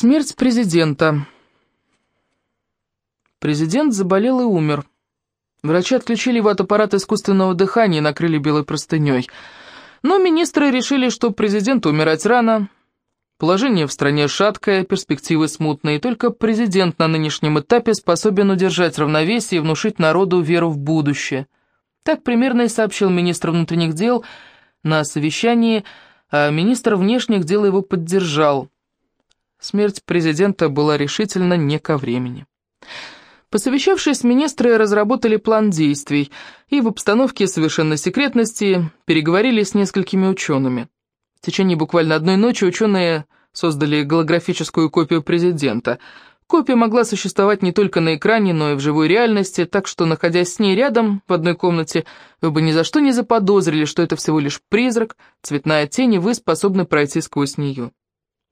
Смерть президента. Президент заболел и умер. Врачи отключили его от аппарата искусственного дыхания и накрыли белой простыней. Но министры решили, что президенту умирать рано. Положение в стране шаткое, перспективы смутные, только президент на нынешнем этапе способен удержать равновесие и внушить народу веру в будущее. Так примерно и сообщил министр внутренних дел на совещании, а министр внешних дел его поддержал – Смерть президента была решительно не ко времени. Посовещавшись, министры разработали план действий и в обстановке совершенной секретности переговорили с несколькими учеными. В течение буквально одной ночи ученые создали голографическую копию президента. Копия могла существовать не только на экране, но и в живой реальности, так что, находясь с ней рядом, в одной комнате, вы бы ни за что не заподозрили, что это всего лишь призрак, цветная тень, и вы способны пройти сквозь нее.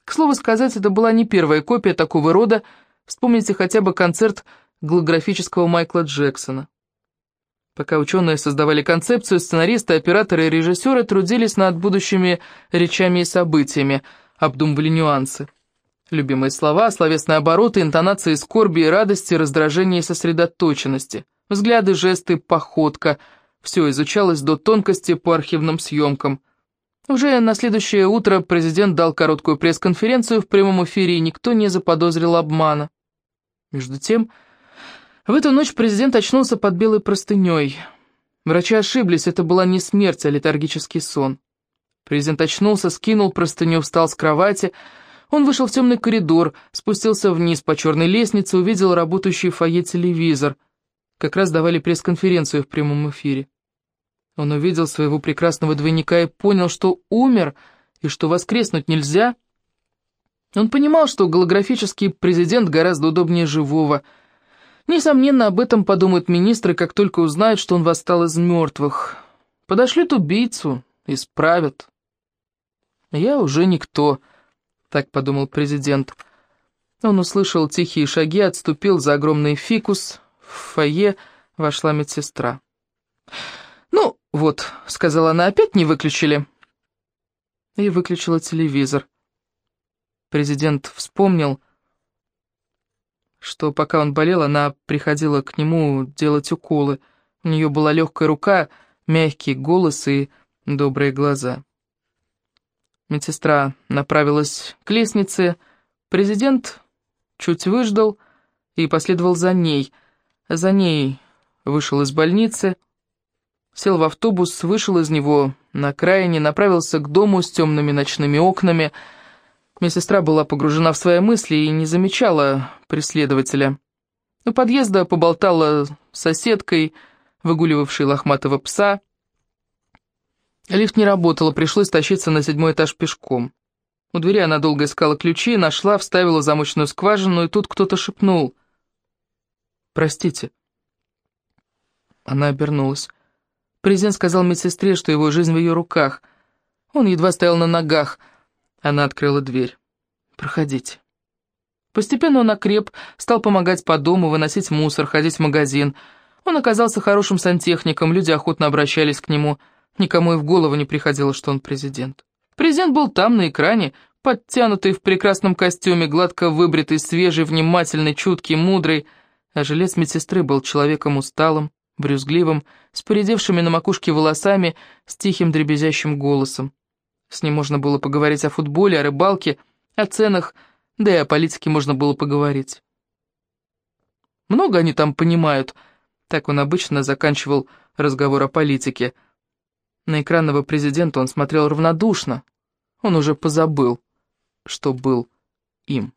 К слову сказать, это была не первая копия такого рода, вспомните хотя бы концерт голографического Майкла Джексона. Пока ученые создавали концепцию, сценаристы, операторы и режиссеры трудились над будущими речами и событиями, обдумывали нюансы. Любимые слова, словесные обороты, интонации скорби и радости, раздражения и сосредоточенности, взгляды, жесты, походка – все изучалось до тонкости по архивным съемкам – уже на следующее утро президент дал короткую пресс-конференцию в прямом эфире, и никто не заподозрил обмана. Между тем, в эту ночь президент очнулся под белой простыней. Врачи ошиблись, это была не смерть, а летаргический сон. Президент очнулся, скинул простыню, встал с кровати. Он вышел в темный коридор, спустился вниз по черной лестнице, увидел работающий в фойе телевизор. Как раз давали пресс-конференцию в прямом эфире. Он увидел своего прекрасного двойника и понял, что умер, и что воскреснуть нельзя. Он понимал, что голографический президент гораздо удобнее живого. Несомненно, об этом подумают министры, как только узнают, что он восстал из мертвых. Подошлют убийцу, исправят. «Я уже никто», — так подумал президент. Он услышал тихие шаги, отступил за огромный фикус. В фойе вошла медсестра. «Ну, вот», — сказала она, — «опять не выключили?» И выключила телевизор. Президент вспомнил, что пока он болел, она приходила к нему делать уколы. У нее была легкая рука, мягкий голос и добрые глаза. Медсестра направилась к лестнице. Президент чуть выждал и последовал за ней. За ней вышел из больницы, сел в автобус, вышел из него на окраине, направился к дому с темными ночными окнами. Медсестра была погружена в свои мысли и не замечала преследователя. У подъезда поболтала с соседкой, выгуливавшей лохматого пса. Лифт не работал, пришлось тащиться на седьмой этаж пешком. У двери она долго искала ключи, нашла, вставила замочную скважину, и тут кто-то шепнул. «Простите». Она обернулась. Президент сказал медсестре, что его жизнь в ее руках. Он едва стоял на ногах. Она открыла дверь. «Проходите». Постепенно он окреп, стал помогать по дому, выносить мусор, ходить в магазин. Он оказался хорошим сантехником, люди охотно обращались к нему. Никому и в голову не приходило, что он президент. Президент был там, на экране, подтянутый в прекрасном костюме, гладко выбритый, свежий, внимательный, чуткий, мудрый. А жилец медсестры был человеком усталым, брюзгливым, с поредевшими на макушке волосами, с тихим дребезжащим голосом. С ним можно было поговорить о футболе, о рыбалке, о ценах, да и о политике можно было поговорить. Много они там понимают, так он обычно заканчивал разговор о политике. На экранного президента он смотрел равнодушно, он уже позабыл, что был им.